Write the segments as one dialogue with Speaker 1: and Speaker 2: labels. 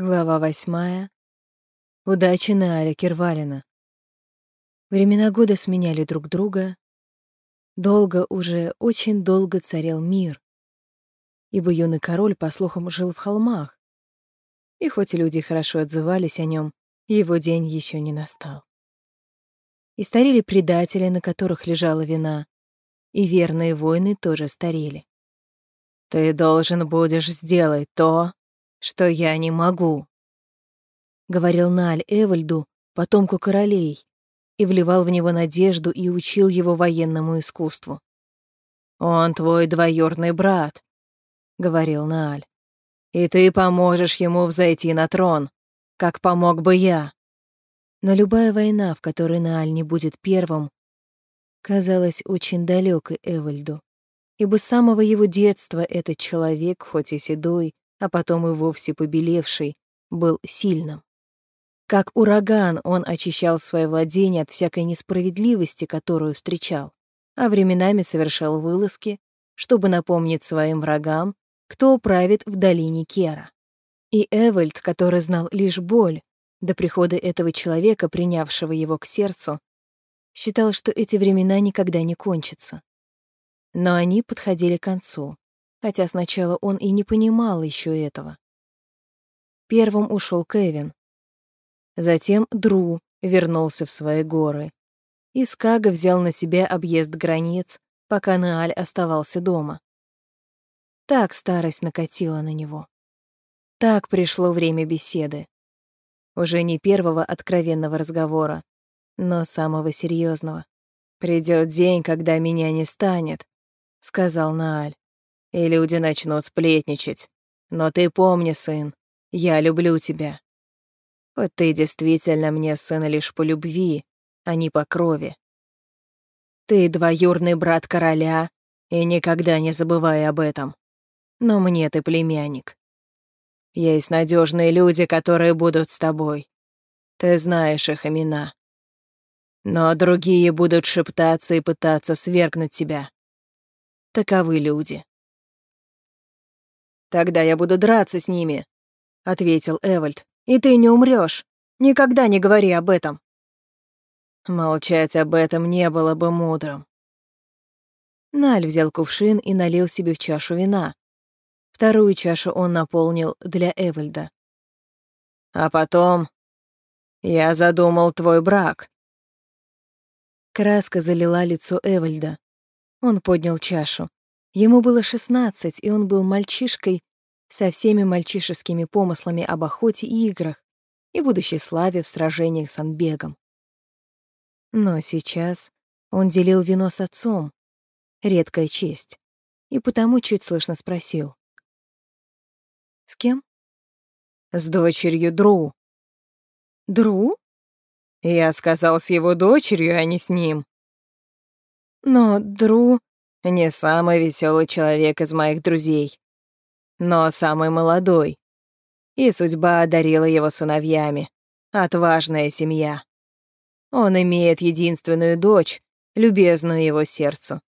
Speaker 1: Глава восьмая. Удачи на Аля Кирвалина. Времена года сменяли друг друга. Долго уже, очень долго царил мир. Ибо юный король, по слухам, жил в холмах. И хоть люди хорошо отзывались о нем, его день еще не настал. И старели предатели, на которых лежала вина, и верные воины тоже старели. «Ты должен будешь сделать то, что я не могу», — говорил Наль Эвальду, потомку королей, и вливал в него надежду и учил его военному искусству. «Он твой двоюродный брат», — говорил Нааль, «и ты поможешь ему взойти на трон, как помог бы я». Но любая война, в которой Нааль не будет первым, казалась очень далекой Эвальду, ибо с самого его детства этот человек, хоть и седой, а потом и вовсе побелевший, был сильным. Как ураган он очищал свое владение от всякой несправедливости, которую встречал, а временами совершал вылазки, чтобы напомнить своим врагам, кто правит в долине Кера. И Эвальд, который знал лишь боль, до прихода этого человека, принявшего его к сердцу, считал, что эти времена никогда не кончатся. Но они подходили к концу, хотя сначала он и не понимал еще этого. Первым ушел Кевин. Затем Дру вернулся в свои горы. И Скага взял на себя объезд границ, пока Нааль оставался дома. Так старость накатила на него. Так пришло время беседы. Уже не первого откровенного разговора, но самого серьезного. Придет день, когда меня не станет», — сказал Нааль и люди начнут сплетничать. Но ты помни, сын, я люблю тебя. Вот ты действительно мне сын лишь по любви, а не по крови. Ты двоюрный брат короля, и никогда не забывай об этом. Но мне ты племянник. Есть надежные люди, которые будут с тобой. Ты знаешь их имена. Но другие будут шептаться и пытаться свергнуть тебя. Таковы люди. «Тогда я буду драться с ними», — ответил Эвальд. «И ты не умрёшь. Никогда не говори об этом». Молчать об этом не было бы мудрым. Наль взял кувшин и налил себе в чашу вина. Вторую чашу он наполнил для Эвальда. «А потом я задумал твой брак». Краска залила лицо Эвальда. Он поднял чашу. Ему было шестнадцать, и он был мальчишкой со всеми мальчишескими помыслами об охоте и играх и будущей славе в сражениях с Анбегом. Но сейчас он делил вино с отцом, редкая честь, и потому чуть слышно спросил. «С кем?» «С дочерью Дру». «Дру?» «Я сказал с его дочерью, а не с ним». «Но Дру...» Не самый веселый человек из моих друзей, но самый молодой. И судьба одарила его сыновьями. Отважная семья. Он имеет единственную дочь, любезную его сердцу.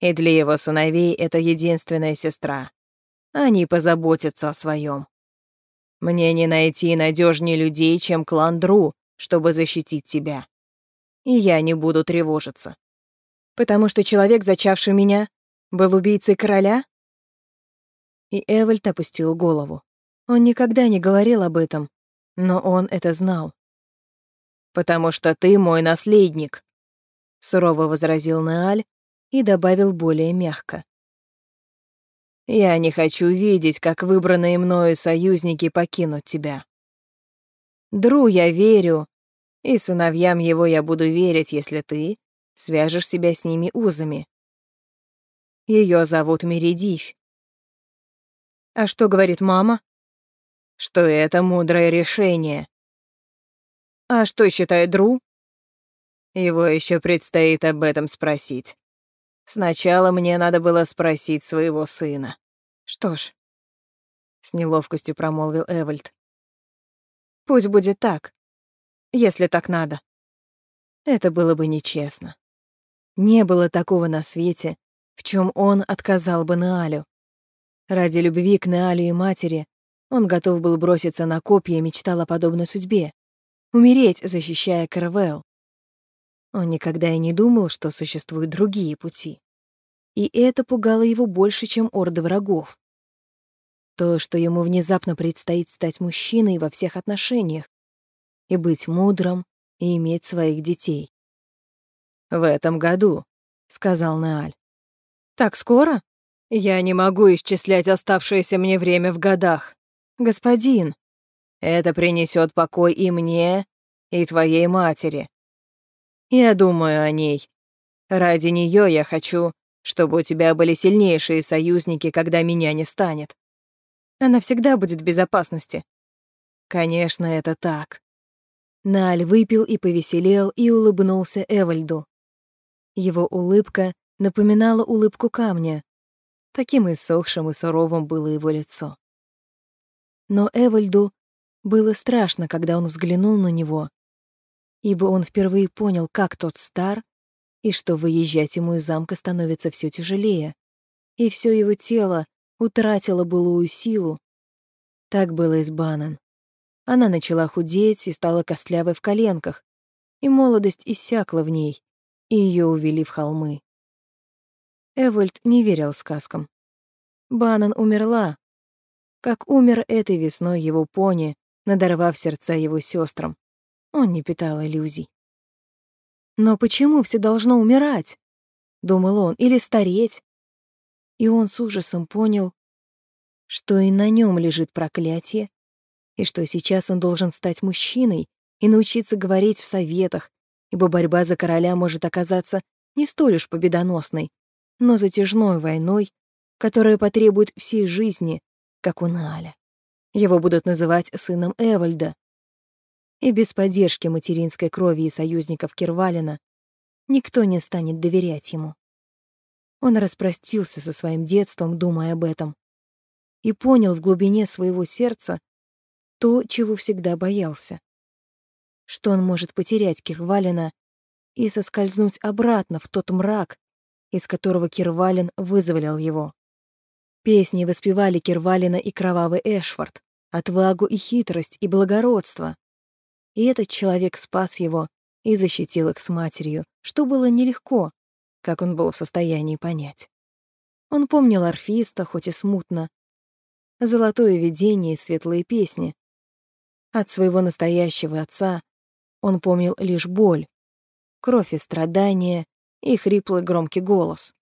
Speaker 1: И для его сыновей это единственная сестра. Они позаботятся о своем. Мне не найти надежнее людей, чем клан Дру, чтобы защитить тебя. И я не буду тревожиться. Потому что человек, зачавший меня, был убийцей короля? И Эвальд опустил голову. Он никогда не говорил об этом, но он это знал. «Потому что ты мой наследник», — сурово возразил Нааль и добавил более мягко. «Я не хочу видеть, как выбранные мною союзники покинут тебя. Дру я верю, и сыновьям его я буду верить, если ты свяжешь себя с ними узами. Ее зовут Меридивь. А что говорит мама? Что это мудрое решение. А что считает Дру? Его еще предстоит об этом спросить. Сначала мне надо было спросить своего сына. Что ж, с неловкостью промолвил Эвальд. Пусть будет так, если так надо. Это было бы нечестно. Не было такого на свете, в чем он отказал бы Наалю. Ради любви к Наалю и матери Он готов был броситься на копья и мечтал о подобной судьбе. Умереть, защищая Карвел. Он никогда и не думал, что существуют другие пути. И это пугало его больше, чем орды врагов. То, что ему внезапно предстоит стать мужчиной во всех отношениях и быть мудрым, и иметь своих детей. «В этом году», — сказал Нааль. «Так скоро? Я не могу исчислять оставшееся мне время в годах. Господин, это принесет покой и мне, и твоей матери. Я думаю о ней. Ради нее я хочу, чтобы у тебя были сильнейшие союзники, когда меня не станет. Она всегда будет в безопасности. Конечно, это так. Наль выпил и повеселел и улыбнулся Эвальду. Его улыбка напоминала улыбку камня. Таким иссохшим и суровым было его лицо. Но Эвальду было страшно, когда он взглянул на него, ибо он впервые понял, как тот стар, и что выезжать ему из замка становится все тяжелее, и все его тело утратило былую силу. Так было и с Банан. Она начала худеть и стала костлявой в коленках, и молодость иссякла в ней, и ее увели в холмы. Эвольд не верил сказкам. Банан умерла, как умер этой весной его пони, надорвав сердца его сестрам. Он не питал иллюзий. «Но почему все должно умирать?» — думал он, — «или стареть?» И он с ужасом понял, что и на нем лежит проклятие, и что сейчас он должен стать мужчиной и научиться говорить в советах, ибо борьба за короля может оказаться не столь уж победоносной, но затяжной войной, которая потребует всей жизни, как у Наля. Его будут называть сыном Эвальда, и без поддержки материнской крови и союзников Кирвалина никто не станет доверять ему. Он распростился со своим детством, думая об этом, и понял в глубине своего сердца то, чего всегда боялся. Что он может потерять Кирвалина и соскользнуть обратно в тот мрак, из которого Кирвалин вызволял его. Песни воспевали Кирвалина и кровавый Эшфорд, отвагу и хитрость и благородство, и этот человек спас его и защитил их с матерью, что было нелегко, как он был в состоянии понять. Он помнил орфиста, хоть и смутно, золотое видение и светлые песни. От своего настоящего отца он помнил лишь боль, кровь и страдания и хриплый громкий голос.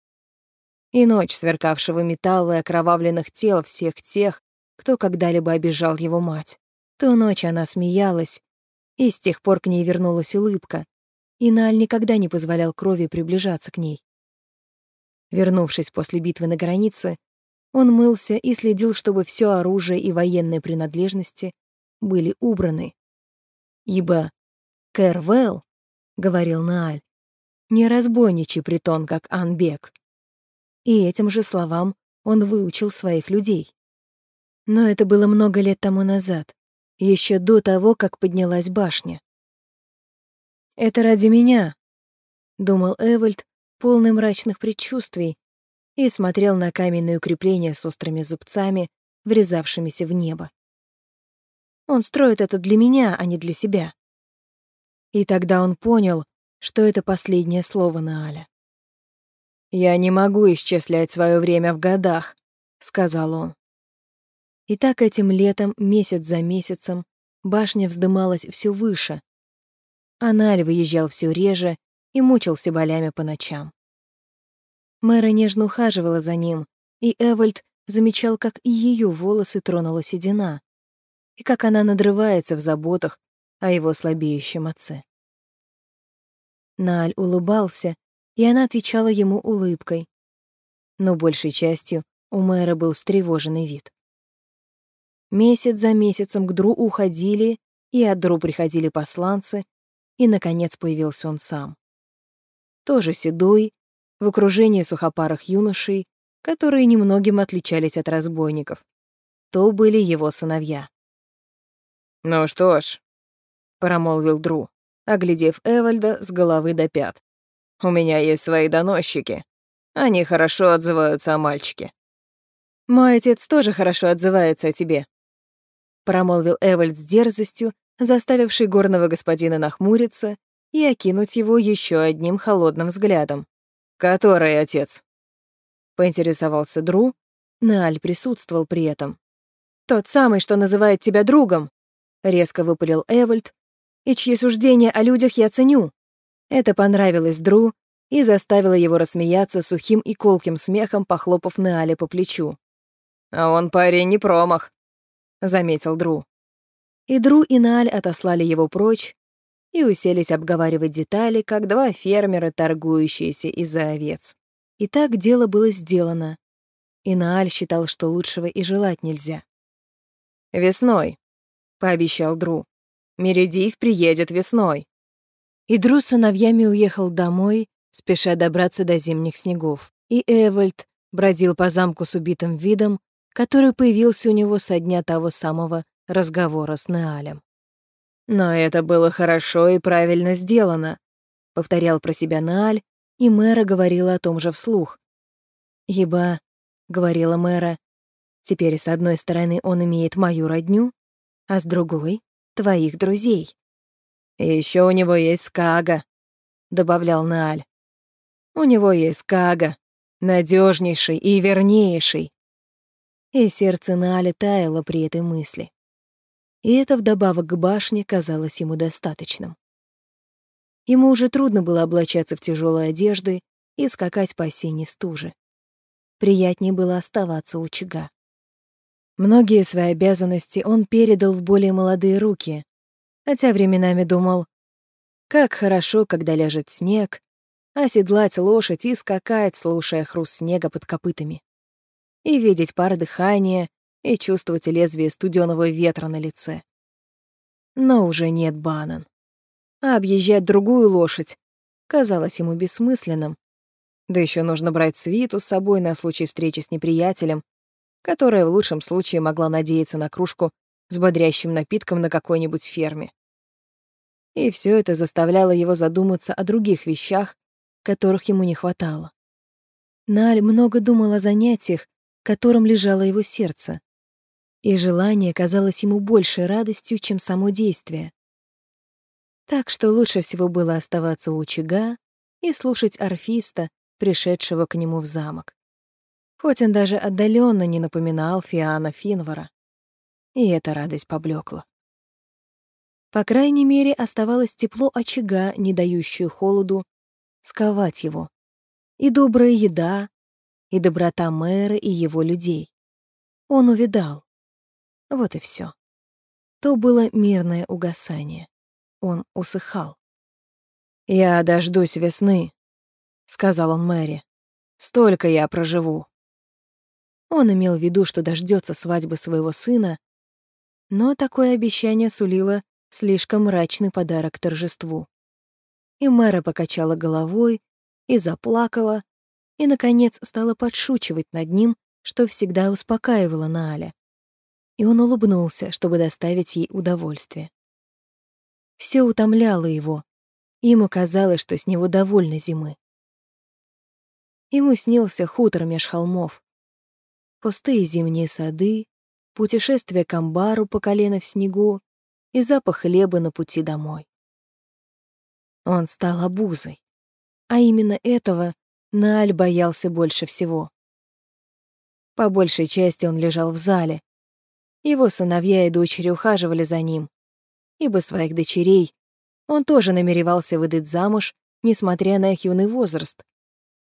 Speaker 1: И ночь сверкавшего металла и окровавленных тел всех тех, кто когда-либо обижал его мать. Ту ночь она смеялась и с тех пор к ней вернулась улыбка, и Нааль никогда не позволял крови приближаться к ней. Вернувшись после битвы на границе, он мылся и следил, чтобы все оружие и военные принадлежности были убраны. Ибо Кэрвелл, — говорил Нааль, — не разбойничий притон, как Анбек. И этим же словам он выучил своих людей. Но это было много лет тому назад, еще до того, как поднялась башня. «Это ради меня», — думал Эвальд, полный мрачных предчувствий, и смотрел на каменные укрепления с острыми зубцами, врезавшимися в небо. Он строит это для меня, а не для себя. И тогда он понял, что это последнее слово на Аля. «Я не могу исчислять свое время в годах», — сказал он. И так этим летом, месяц за месяцем, башня вздымалась все выше. Аналь выезжал все реже и мучился болями по ночам. Мэра нежно ухаживала за ним, и Эвальд замечал, как и ее волосы тронула седина, и как она надрывается в заботах о его слабеющем отце. Наль улыбался, и она отвечала ему улыбкой. Но большей частью у мэра был встревоженный вид. Месяц за месяцем к Дру уходили, и от Дру приходили посланцы, и, наконец, появился он сам. Тоже седой, в окружении сухопарых юношей, которые немногим отличались от разбойников. То были его сыновья. «Ну что ж», — промолвил Дру, оглядев Эвальда с головы до пят. «У меня есть свои доносчики. Они хорошо отзываются о мальчике». «Мой отец тоже хорошо отзывается о тебе», промолвил Эвальд с дерзостью, заставивший горного господина нахмуриться и окинуть его еще одним холодным взглядом. «Который отец?» — поинтересовался Дру. Нааль присутствовал при этом. «Тот самый, что называет тебя другом», — резко выпалил Эвальд, «и чьи суждения о людях я ценю». Это понравилось Дру и заставило его рассмеяться сухим и колким смехом, похлопав Наале по плечу. «А он парень не промах», — заметил Дру. И Дру и Нааль отослали его прочь и уселись обговаривать детали, как два фермера, торгующиеся из-за овец. И так дело было сделано. И Нааль считал, что лучшего и желать нельзя. «Весной», — пообещал Дру. «Мередив приедет весной». И Дру с сыновьями уехал домой, спеша добраться до зимних снегов. И Эвальд бродил по замку с убитым видом, который появился у него со дня того самого разговора с Неалем. «Но это было хорошо и правильно сделано», — повторял про себя Нааль, и мэра говорила о том же вслух. «Еба», — говорила мэра, Теперь, с одной стороны, он имеет мою родню, а с другой — твоих друзей. «И ещё у него есть Скага», — добавлял Нааль. «У него есть Скага, надежнейший и вернейший». И сердце Нааля таяло при этой мысли. И это вдобавок к башне казалось ему достаточным. Ему уже трудно было облачаться в тяжелые одежды и скакать по осенней стуже. Приятнее было оставаться у чага. Многие свои обязанности он передал в более молодые руки, хотя временами думал, как хорошо, когда ляжет снег, оседлать лошадь и скакать, слушая хруст снега под копытами. И видеть пар дыхания, и чувствовать лезвие студеного ветра на лице. Но уже нет Банан. А объезжать другую лошадь казалось ему бессмысленным. Да еще нужно брать свиту с собой на случай встречи с неприятелем которая в лучшем случае могла надеяться на кружку с бодрящим напитком на какой-нибудь ферме. И все это заставляло его задуматься о других вещах, которых ему не хватало. Наль много думал о занятиях, которым лежало его сердце, и желание казалось ему большей радостью, чем само действие. Так что лучше всего было оставаться у очага и слушать орфиста, пришедшего к нему в замок хоть он даже отдаленно не напоминал Фиана Финвара. И эта радость поблекла. По крайней мере, оставалось тепло очага, не дающую холоду, сковать его. И добрая еда, и доброта мэра и его людей. Он увидал. Вот и все. То было мирное угасание. Он усыхал. «Я дождусь весны», — сказал он Мэри. «Столько я проживу». Он имел в виду, что дождется свадьбы своего сына, но такое обещание сулило слишком мрачный подарок торжеству. И мэра покачала головой и заплакала, и, наконец, стала подшучивать над ним, что всегда успокаивала Нааля. И он улыбнулся, чтобы доставить ей удовольствие. Все утомляло его, ему казалось, что с него довольно зимы. Ему снился хутор меж холмов, пустые зимние сады, путешествие к амбару по колено в снегу и запах хлеба на пути домой. Он стал обузой, а именно этого Нааль боялся больше всего. По большей части он лежал в зале. Его сыновья и дочери ухаживали за ним, ибо своих дочерей он тоже намеревался выдать замуж, несмотря на их юный возраст,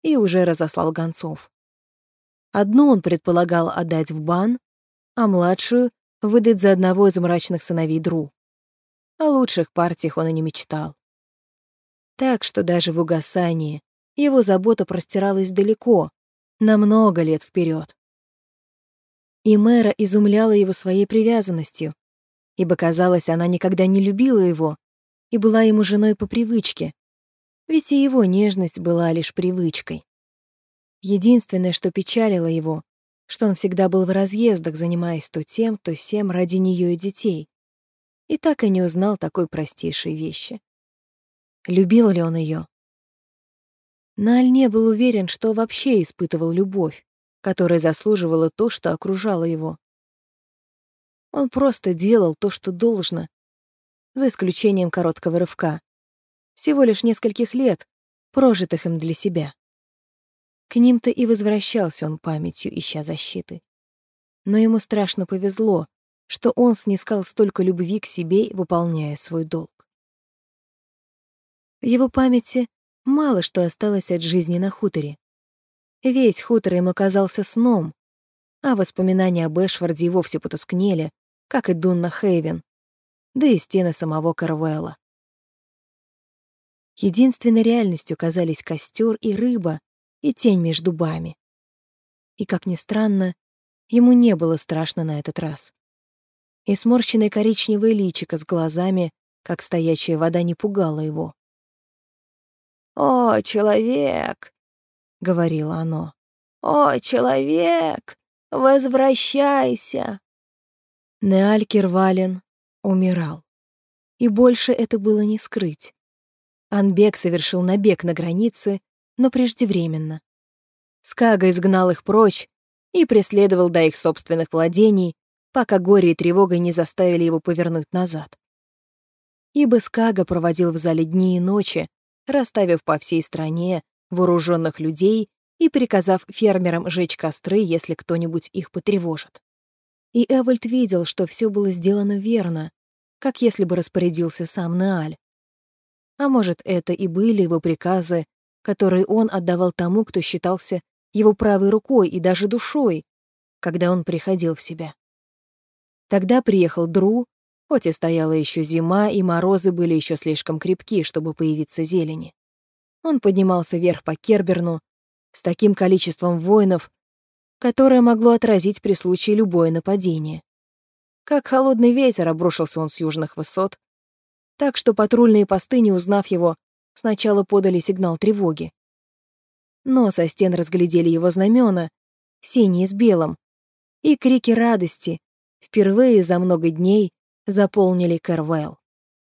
Speaker 1: и уже разослал гонцов. Одну он предполагал отдать в бан, а младшую — выдать за одного из мрачных сыновей Дру. О лучших партиях он и не мечтал. Так что даже в угасании его забота простиралась далеко, на много лет вперед. И мэра изумляла его своей привязанностью, ибо, казалось, она никогда не любила его и была ему женой по привычке, ведь и его нежность была лишь привычкой. Единственное, что печалило его, что он всегда был в разъездах, занимаясь то тем, то сем ради нее и детей. И так и не узнал такой простейшей вещи. Любил ли он ее? Наль не был уверен, что вообще испытывал любовь, которая заслуживала то, что окружало его. Он просто делал то, что должно, за исключением короткого рывка. Всего лишь нескольких лет, прожитых им для себя. К ним-то и возвращался он памятью, ища защиты. Но ему страшно повезло, что он снискал столько любви к себе, выполняя свой долг. В его памяти мало что осталось от жизни на хуторе. Весь хутор ему казался сном, а воспоминания об Эшварде и вовсе потускнели, как и Дунна Хейвен, да и стены самого Карвелла. Единственной реальностью казались костер и рыба, и тень между дубами. И, как ни странно, ему не было страшно на этот раз. И сморщенное коричневое личико с глазами, как стоячая вода, не пугало его. «О, человек!» — говорило оно. «О, человек! Возвращайся!» Неаль Кирвален умирал. И больше это было не скрыть. Анбек совершил набег на границе, но преждевременно. Скага изгнал их прочь и преследовал до их собственных владений, пока горе и тревога не заставили его повернуть назад. Ибо Скага проводил в зале дни и ночи, расставив по всей стране вооруженных людей и приказав фермерам жечь костры, если кто-нибудь их потревожит. И Эвальд видел, что все было сделано верно, как если бы распорядился сам Нааль. А может, это и были его приказы, которые он отдавал тому, кто считался его правой рукой и даже душой, когда он приходил в себя. Тогда приехал Дру, хоть и стояла еще зима, и морозы были еще слишком крепки, чтобы появиться зелени. Он поднимался вверх по Керберну с таким количеством воинов, которое могло отразить при случае любое нападение. Как холодный ветер обрушился он с южных высот, так что патрульные посты, не узнав его, сначала подали сигнал тревоги. Но со стен разглядели его знамена, синие с белым, и крики радости впервые за много дней заполнили Карвелл.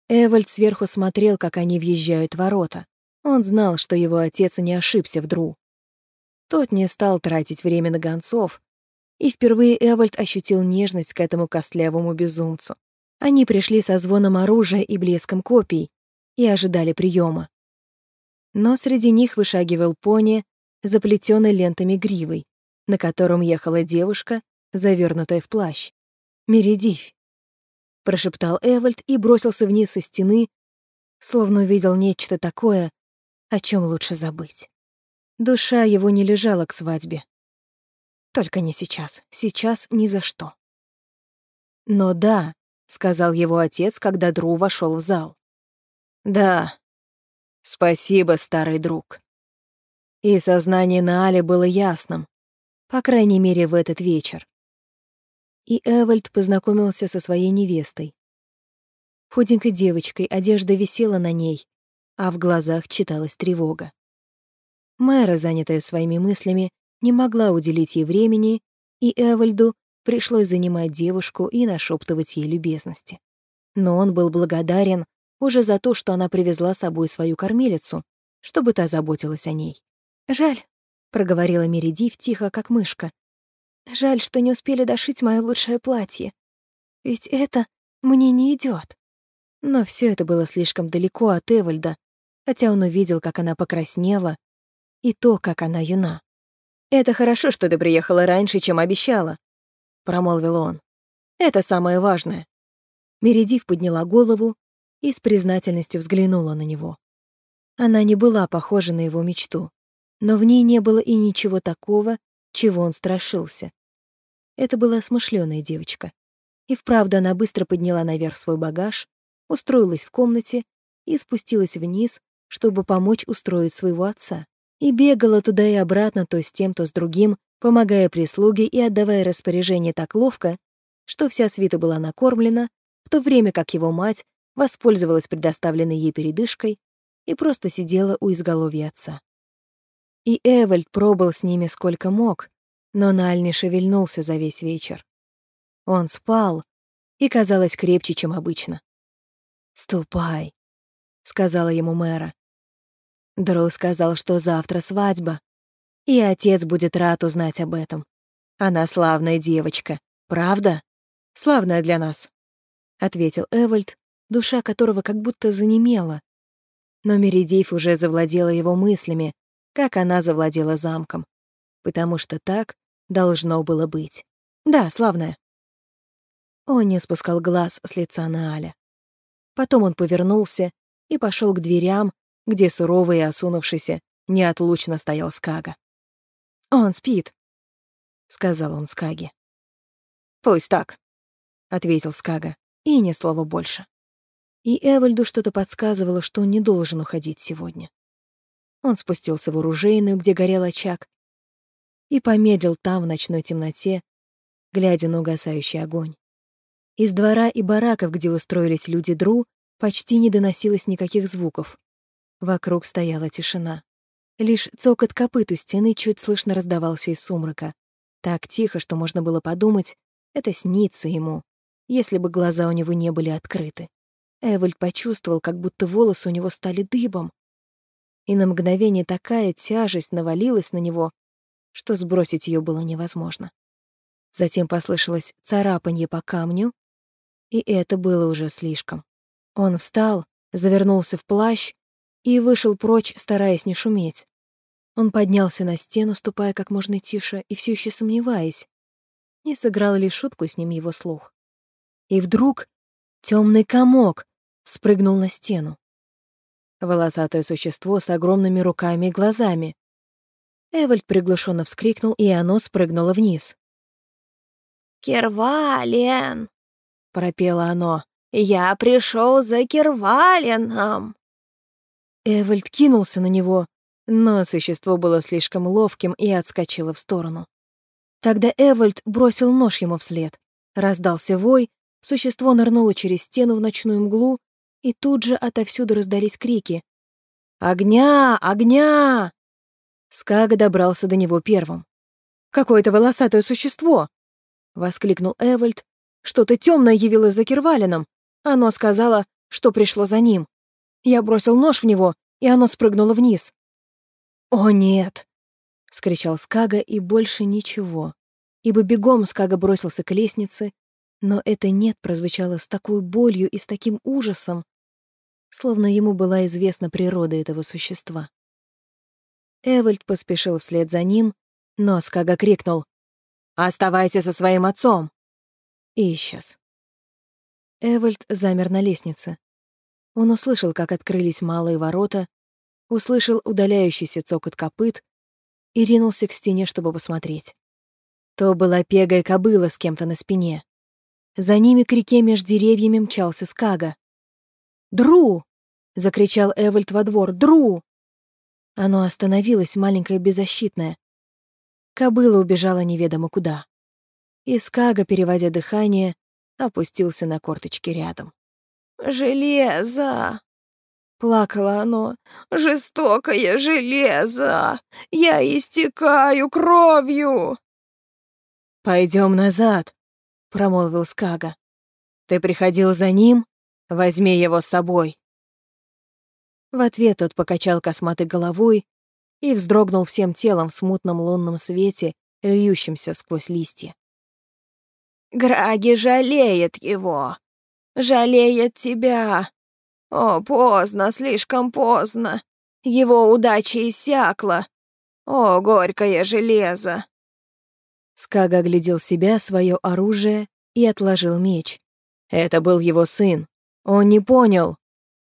Speaker 1: Эвальд сверху смотрел, как они въезжают в ворота. Он знал, что его отец не ошибся в. Тот не стал тратить время на гонцов, и впервые Эвальд ощутил нежность к этому костлявому безумцу. Они пришли со звоном оружия и блеском копий и ожидали приема. Но среди них вышагивал пони, заплетенный лентами гривой, на котором ехала девушка, завернутая в плащ. «Мередивь», — прошептал Эвальд и бросился вниз со стены, словно увидел нечто такое, о чем лучше забыть. Душа его не лежала к свадьбе. Только не сейчас, сейчас ни за что. Но да, сказал его отец, когда Дру вошел в зал. Да, спасибо, старый друг. И сознание Наали было ясным, по крайней мере, в этот вечер. И Эвальд познакомился со своей невестой. Худенькой девочкой одежда висела на ней, а в глазах читалась тревога. Мэра, занятая своими мыслями, не могла уделить ей времени, и Эвальду пришлось занимать девушку и нашептывать ей любезности. Но он был благодарен уже за то, что она привезла с собой свою кормилицу, чтобы та заботилась о ней. «Жаль», — проговорила Мередив тихо, как мышка. «Жаль, что не успели дошить мое лучшее платье. Ведь это мне не идет. Но все это было слишком далеко от Эвальда, хотя он увидел, как она покраснела, и то, как она юна. «Это хорошо, что ты приехала раньше, чем обещала», — промолвил он. «Это самое важное». Мередив подняла голову и с признательностью взглянула на него. Она не была похожа на его мечту, но в ней не было и ничего такого, чего он страшился. Это была смышленая девочка. И вправду она быстро подняла наверх свой багаж, устроилась в комнате и спустилась вниз, чтобы помочь устроить своего отца и бегала туда и обратно то с тем, то с другим, помогая прислуге и отдавая распоряжение так ловко, что вся свита была накормлена, в то время как его мать воспользовалась предоставленной ей передышкой и просто сидела у изголовья отца. И Эвальд пробыл с ними сколько мог, но Наль не шевельнулся за весь вечер. Он спал и казалось крепче, чем обычно. «Ступай», — сказала ему мэра. Дру сказал, что завтра свадьба. И отец будет рад узнать об этом. Она славная девочка, правда? Славная для нас», — ответил Эвальд, душа которого как будто занемела. Но Меридейв уже завладела его мыслями, как она завладела замком, потому что так должно было быть. «Да, славная». Он не спускал глаз с лица Нааля. Потом он повернулся и пошел к дверям, где суровый и осунувшийся неотлучно стоял Скага. «Он спит», — сказал он Скаге. «Пусть так», — ответил Скага, и ни слова больше. И Эвальду что-то подсказывало, что он не должен уходить сегодня. Он спустился в оружейную, где горел очаг, и помедлил там в ночной темноте, глядя на угасающий огонь. Из двора и бараков, где устроились люди Дру, почти не доносилось никаких звуков. Вокруг стояла тишина. Лишь цокот копыт у стены чуть слышно раздавался из сумрака. Так тихо, что можно было подумать, это снится ему, если бы глаза у него не были открыты. Эвальд почувствовал, как будто волосы у него стали дыбом. И на мгновение такая тяжесть навалилась на него, что сбросить ее было невозможно. Затем послышалось царапанье по камню, и это было уже слишком. Он встал, завернулся в плащ и вышел прочь, стараясь не шуметь. Он поднялся на стену, ступая как можно тише и все еще сомневаясь, не сыграл ли шутку с ним его слух. И вдруг темный комок спрыгнул на стену. Волосатое существо с огромными руками и глазами. Эвальд приглушенно вскрикнул, и оно спрыгнуло вниз.
Speaker 2: «Кервален!» — пропело оно. «Я пришел за Керваленом!»
Speaker 1: Эвальд кинулся на него, но существо было слишком ловким и отскочило в сторону. Тогда Эвальд бросил нож ему вслед. Раздался вой, существо нырнуло через стену в ночную мглу, и тут же отовсюду раздались крики. «Огня! Огня!» Скага добрался до него первым. «Какое-то волосатое существо!» — воскликнул Эвальд. «Что-то темное явилось за Кирвалином. Оно сказала, что пришло за ним. Я бросил нож в него, и оно спрыгнуло вниз. «О, нет!» — скричал Скага, и больше ничего. Ибо бегом Скага бросился к лестнице, но это «нет» прозвучало с такой болью и с таким ужасом, словно ему была известна природа этого существа. Эвальд поспешил вслед за ним, но Скага крикнул «Оставайся со своим отцом!» и исчез. Эвальд замер на лестнице. Он услышал, как открылись малые ворота, услышал удаляющийся цокот копыт и ринулся к стене, чтобы посмотреть. То была пегая кобыла с кем-то на спине. За ними к реке меж деревьями мчался Скага. «Дру!» — закричал Эвальд во двор. «Дру!» Оно остановилось, маленькое беззащитное. Кобыла убежала неведомо куда. И Скага, переводя дыхание, опустился на корточки рядом.
Speaker 2: «Железо!» Плакало оно. «Жестокое железо! Я истекаю кровью!»
Speaker 1: Пойдем назад», — промолвил Скага. «Ты приходил за ним? Возьми его с собой». В ответ тот покачал косматой головой и вздрогнул всем телом в смутном лунном свете, льющемся сквозь листья.
Speaker 2: Граги жалеет его. Жалеет тебя. О, поздно, слишком поздно. Его удача иссякла. О, горькое железо.
Speaker 1: Скага оглядел себя, свое оружие и отложил меч. Это был его сын. Он не понял.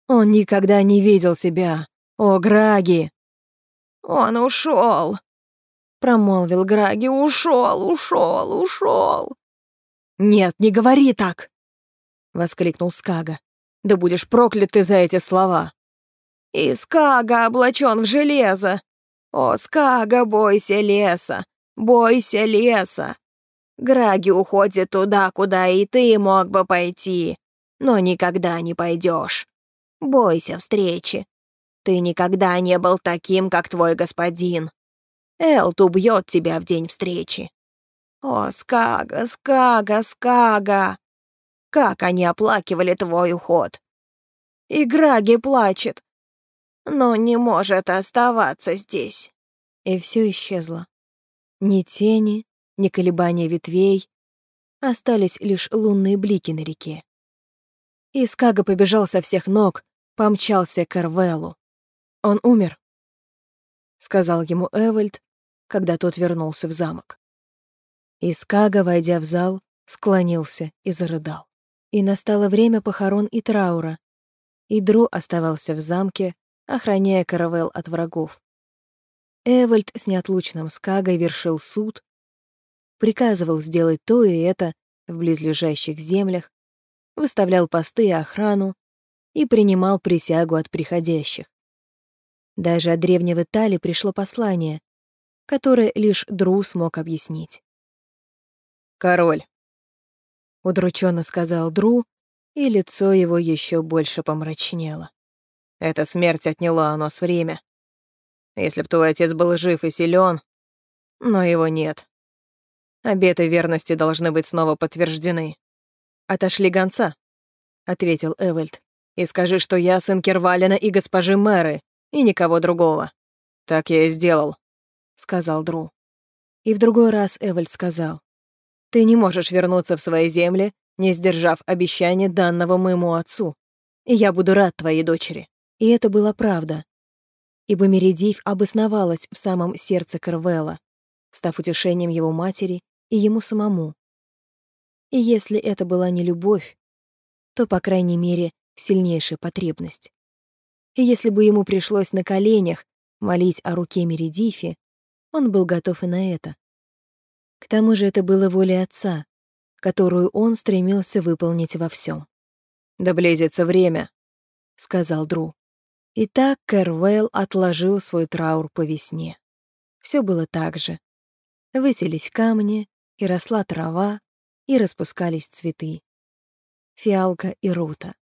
Speaker 1: Он никогда не видел тебя. О, Граги!
Speaker 2: Он ушел, промолвил Граги. Ушел, ушел, ушел.
Speaker 1: «Нет, не говори так!» — воскликнул Скага. «Да будешь проклят ты за эти слова!»
Speaker 2: «И Скага облачен в железо! О, Скага, бойся леса! Бойся леса! Граги уходит туда, куда и ты мог бы пойти, но никогда не пойдешь. Бойся встречи. Ты никогда не был таким, как твой господин. Элт убьет тебя в день встречи. О, Скага, Скага, Скага! Как они оплакивали твой уход! И Граги плачет, но не может оставаться здесь.
Speaker 1: И все исчезло. Ни тени, ни колебания ветвей. Остались лишь лунные блики на реке. И Скага побежал со всех ног, помчался к Эрвелу. Он умер, — сказал ему Эвальд, когда тот вернулся в замок. Искага, войдя в зал, склонился и зарыдал. И настало время похорон и траура, и Дру оставался в замке, охраняя каравел от врагов. Эвальд с неотлучным Скагой вершил суд, приказывал сделать то и это в близлежащих землях, выставлял посты и охрану и принимал присягу от приходящих. Даже от древнего Тали пришло послание, которое лишь Дру смог объяснить. «Король», — удрученно сказал Дру, и лицо его еще больше помрачнело. Эта смерть отняла у нас время. Если б твой отец был жив и силен, но его нет. Обеты верности должны быть снова подтверждены. Отошли гонца, — ответил Эвальд, — и скажи, что я сын Кервалина и госпожи Мэры, и никого другого. Так я и сделал, — сказал Дру. И в другой раз Эвальд сказал, ты не можешь вернуться в свои земли, не сдержав обещания данного моему отцу. И я буду рад твоей дочери». И это была правда. Ибо Меридив обосновалась в самом сердце Карвелла, став утешением его матери и ему самому. И если это была не любовь, то, по крайней мере, сильнейшая потребность. И если бы ему пришлось на коленях молить о руке Меридифи, он был готов и на это. К тому же это было волей отца, которую он стремился выполнить во всем. «Да близится время», — сказал Дру. И так Кэрвелл отложил свой траур по весне. Все было так же. Высились камни, и росла трава, и распускались цветы. Фиалка и рута.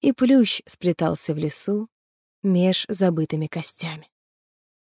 Speaker 1: И плющ сплетался в лесу меж забытыми костями.